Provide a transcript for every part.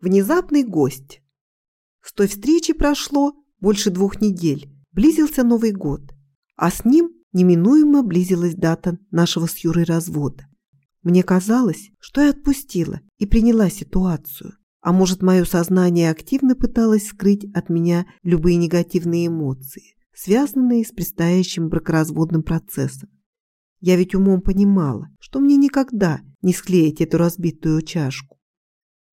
Внезапный гость. С той встречи прошло больше двух недель. Близился Новый год. А с ним неминуемо близилась дата нашего с Юрой развода. Мне казалось, что я отпустила и приняла ситуацию. А может, мое сознание активно пыталось скрыть от меня любые негативные эмоции, связанные с предстоящим бракоразводным процессом. Я ведь умом понимала, что мне никогда не склеить эту разбитую чашку.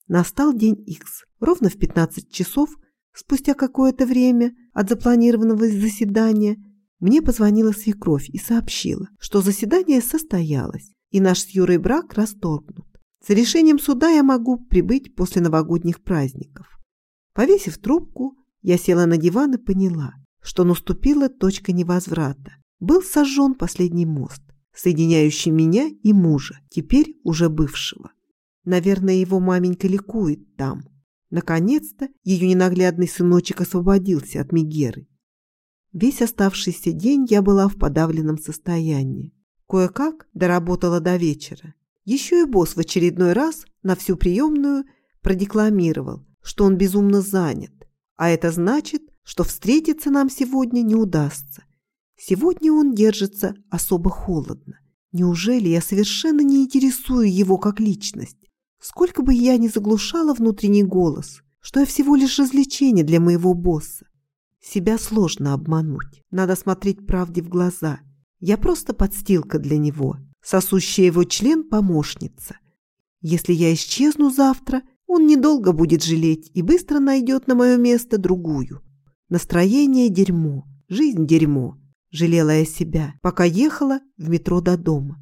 Настал день X. Ровно в 15 часов, спустя какое-то время от запланированного заседания, мне позвонила свекровь и сообщила, что заседание состоялось, и наш с Юрой брак расторгнут. За решением суда я могу прибыть после новогодних праздников. Повесив трубку, я села на диван и поняла, что наступила точка невозврата. Был сожжен последний мост, соединяющий меня и мужа, теперь уже бывшего. Наверное, его маменька ликует там. Наконец-то ее ненаглядный сыночек освободился от Мегеры. Весь оставшийся день я была в подавленном состоянии. Кое-как доработала до вечера. Еще и босс в очередной раз на всю приемную продекламировал, что он безумно занят. А это значит, что встретиться нам сегодня не удастся. Сегодня он держится особо холодно. Неужели я совершенно не интересую его как личность? Сколько бы я ни заглушала внутренний голос, что я всего лишь развлечение для моего босса. Себя сложно обмануть. Надо смотреть правде в глаза. Я просто подстилка для него, сосущая его член помощница. Если я исчезну завтра, он недолго будет жалеть и быстро найдет на мое место другую. Настроение – дерьмо, жизнь – дерьмо. Жалела я себя, пока ехала в метро до дома.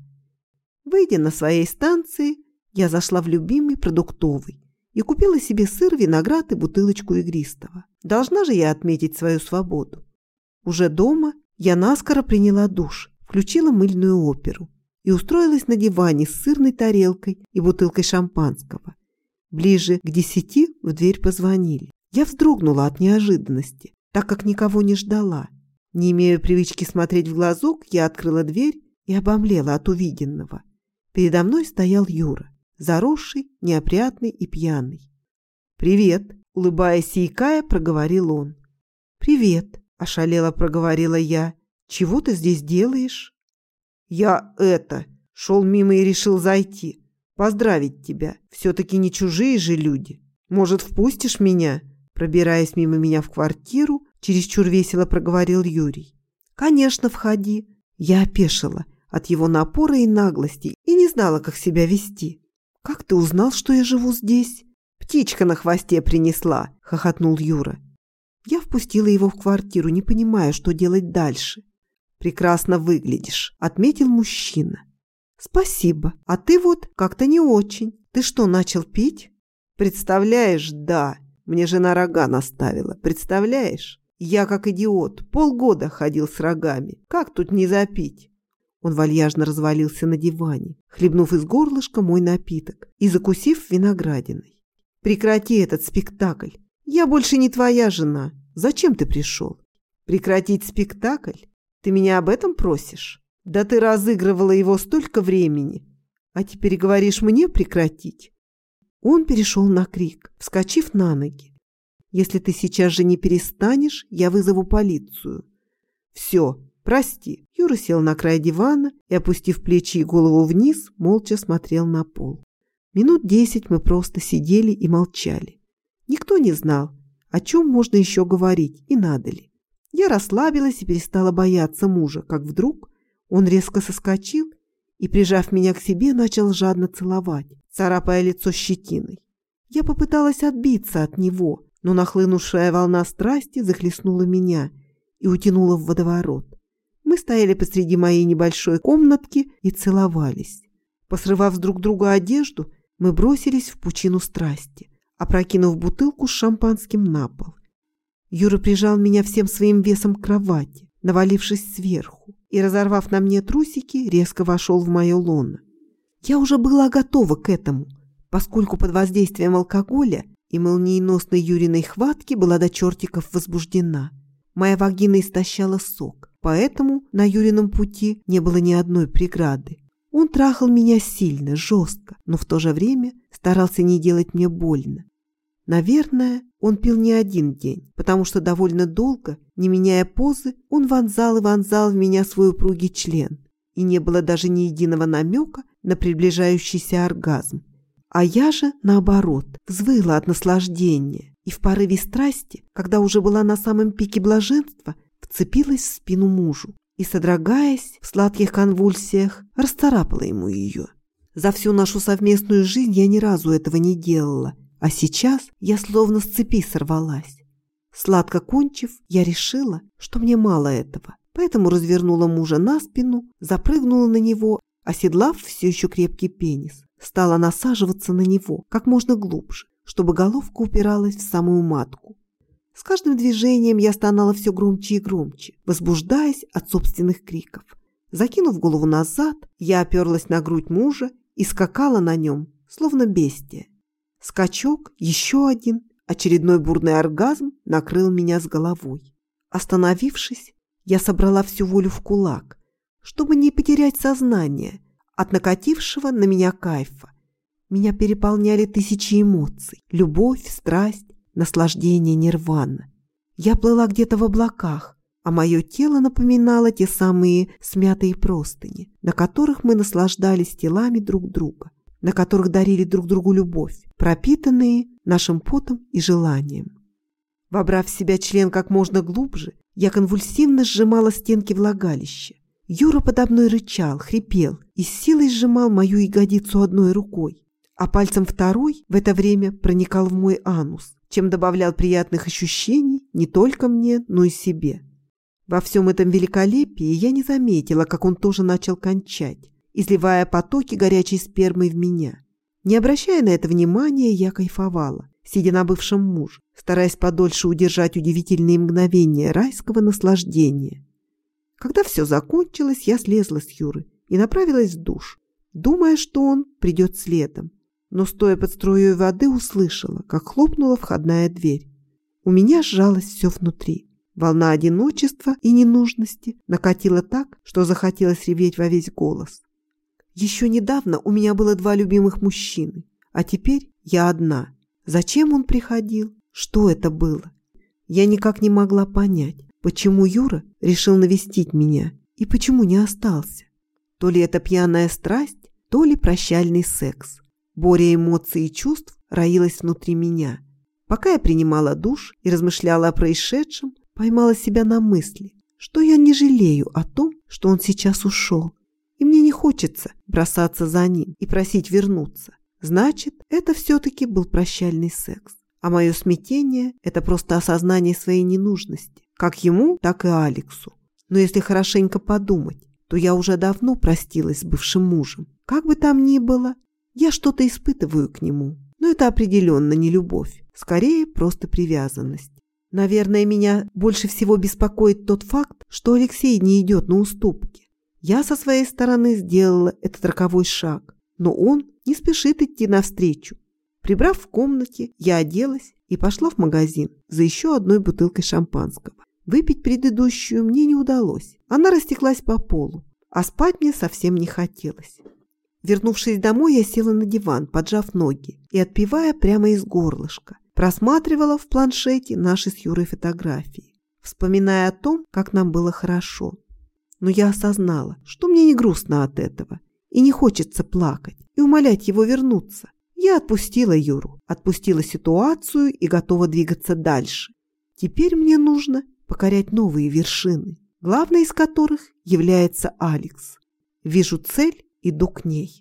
Выйдя на своей станции, я зашла в любимый продуктовый и купила себе сыр, виноград и бутылочку игристого. Должна же я отметить свою свободу. Уже дома я наскоро приняла душ, включила мыльную оперу и устроилась на диване с сырной тарелкой и бутылкой шампанского. Ближе к десяти в дверь позвонили. Я вздрогнула от неожиданности, так как никого не ждала. Не имея привычки смотреть в глазок, я открыла дверь и обомлела от увиденного. Передо мной стоял Юра заросший, неопрятный и пьяный. «Привет!» – улыбаясь и икая, проговорил он. «Привет!» – ошалело проговорила я. «Чего ты здесь делаешь?» «Я это...» – шел мимо и решил зайти. «Поздравить тебя. Все-таки не чужие же люди. Может, впустишь меня?» Пробираясь мимо меня в квартиру, чересчур весело проговорил Юрий. «Конечно, входи». Я опешила от его напора и наглости и не знала, как себя вести. «Как ты узнал, что я живу здесь?» «Птичка на хвосте принесла», — хохотнул Юра. Я впустила его в квартиру, не понимая, что делать дальше. «Прекрасно выглядишь», — отметил мужчина. «Спасибо. А ты вот как-то не очень. Ты что, начал пить?» «Представляешь, да. Мне жена рога наставила. Представляешь? Я, как идиот, полгода ходил с рогами. Как тут не запить?» Он вальяжно развалился на диване, хлебнув из горлышка мой напиток и закусив виноградиной. «Прекрати этот спектакль. Я больше не твоя жена. Зачем ты пришел? Прекратить спектакль? Ты меня об этом просишь? Да ты разыгрывала его столько времени. А теперь говоришь мне прекратить?» Он перешел на крик, вскочив на ноги. «Если ты сейчас же не перестанешь, я вызову полицию». «Все, «Прости». Юра сел на край дивана и, опустив плечи и голову вниз, молча смотрел на пол. Минут десять мы просто сидели и молчали. Никто не знал, о чем можно еще говорить и надо ли. Я расслабилась и перестала бояться мужа, как вдруг он резко соскочил и, прижав меня к себе, начал жадно целовать, царапая лицо щетиной. Я попыталась отбиться от него, но нахлынувшая волна страсти захлестнула меня и утянула в водоворот. Мы стояли посреди моей небольшой комнатки и целовались. Посрывав друг друга одежду, мы бросились в пучину страсти, опрокинув бутылку с шампанским на пол. Юра прижал меня всем своим весом к кровати, навалившись сверху, и, разорвав на мне трусики, резко вошел в мое лоно. Я уже была готова к этому, поскольку под воздействием алкоголя и молниеносной Юриной хватки была до чертиков возбуждена. Моя вагина истощала сок, Поэтому на Юрином пути не было ни одной преграды. Он трахал меня сильно, жестко, но в то же время старался не делать мне больно. Наверное, он пил не один день, потому что довольно долго, не меняя позы, он вонзал и вонзал в меня свой упругий член. И не было даже ни единого намека на приближающийся оргазм. А я же, наоборот, взвыла от наслаждения и в порыве страсти, когда уже была на самом пике блаженства, вцепилась в спину мужу и, содрогаясь в сладких конвульсиях, расцарапала ему ее. За всю нашу совместную жизнь я ни разу этого не делала, а сейчас я словно с цепи сорвалась. Сладко кончив, я решила, что мне мало этого, поэтому развернула мужа на спину, запрыгнула на него, оседлав все еще крепкий пенис, стала насаживаться на него как можно глубже, чтобы головка упиралась в самую матку. С каждым движением я стонала все громче и громче, возбуждаясь от собственных криков. Закинув голову назад, я оперлась на грудь мужа и скакала на нем, словно бестия. Скачок, еще один, очередной бурный оргазм накрыл меня с головой. Остановившись, я собрала всю волю в кулак, чтобы не потерять сознание от накатившего на меня кайфа. Меня переполняли тысячи эмоций – любовь, страсть, наслаждение, нирвана. Я плыла где-то в облаках, а мое тело напоминало те самые смятые простыни, на которых мы наслаждались телами друг друга, на которых дарили друг другу любовь, пропитанные нашим потом и желанием. Вобрав в себя член как можно глубже, я конвульсивно сжимала стенки влагалища. Юра подо мной рычал, хрипел и с силой сжимал мою ягодицу одной рукой, а пальцем второй в это время проникал в мой анус, чем добавлял приятных ощущений не только мне, но и себе. Во всем этом великолепии я не заметила, как он тоже начал кончать, изливая потоки горячей спермы в меня. Не обращая на это внимания, я кайфовала, сидя на бывшем муже, стараясь подольше удержать удивительные мгновения райского наслаждения. Когда все закончилось, я слезла с Юры и направилась в душ, думая, что он придет следом. Но, стоя под струей воды, услышала, как хлопнула входная дверь. У меня сжалось все внутри. Волна одиночества и ненужности накатила так, что захотелось реветь во весь голос. Еще недавно у меня было два любимых мужчины, а теперь я одна. Зачем он приходил? Что это было? Я никак не могла понять, почему Юра решил навестить меня и почему не остался. То ли это пьяная страсть, то ли прощальный секс. Боря эмоций и чувств роилась внутри меня. Пока я принимала душ и размышляла о происшедшем, поймала себя на мысли, что я не жалею о том, что он сейчас ушел. И мне не хочется бросаться за ним и просить вернуться. Значит, это все-таки был прощальный секс. А мое смятение – это просто осознание своей ненужности. Как ему, так и Алексу. Но если хорошенько подумать, то я уже давно простилась с бывшим мужем. Как бы там ни было, я что-то испытываю к нему. Но это определенно не любовь, скорее просто привязанность. Наверное, меня больше всего беспокоит тот факт, что Алексей не идет на уступки. Я со своей стороны сделала этот роковой шаг, но он не спешит идти навстречу. Прибрав в комнате, я оделась и пошла в магазин за еще одной бутылкой шампанского. Выпить предыдущую мне не удалось. Она растеклась по полу, а спать мне совсем не хотелось. Вернувшись домой, я села на диван, поджав ноги и, отпивая прямо из горлышка, просматривала в планшете наши с Юрой фотографии, вспоминая о том, как нам было хорошо. Но я осознала, что мне не грустно от этого, и не хочется плакать и умолять его вернуться. Я отпустила Юру, отпустила ситуацию и готова двигаться дальше. Теперь мне нужно покорять новые вершины, главной из которых является Алекс. Вижу цель, иду к ней.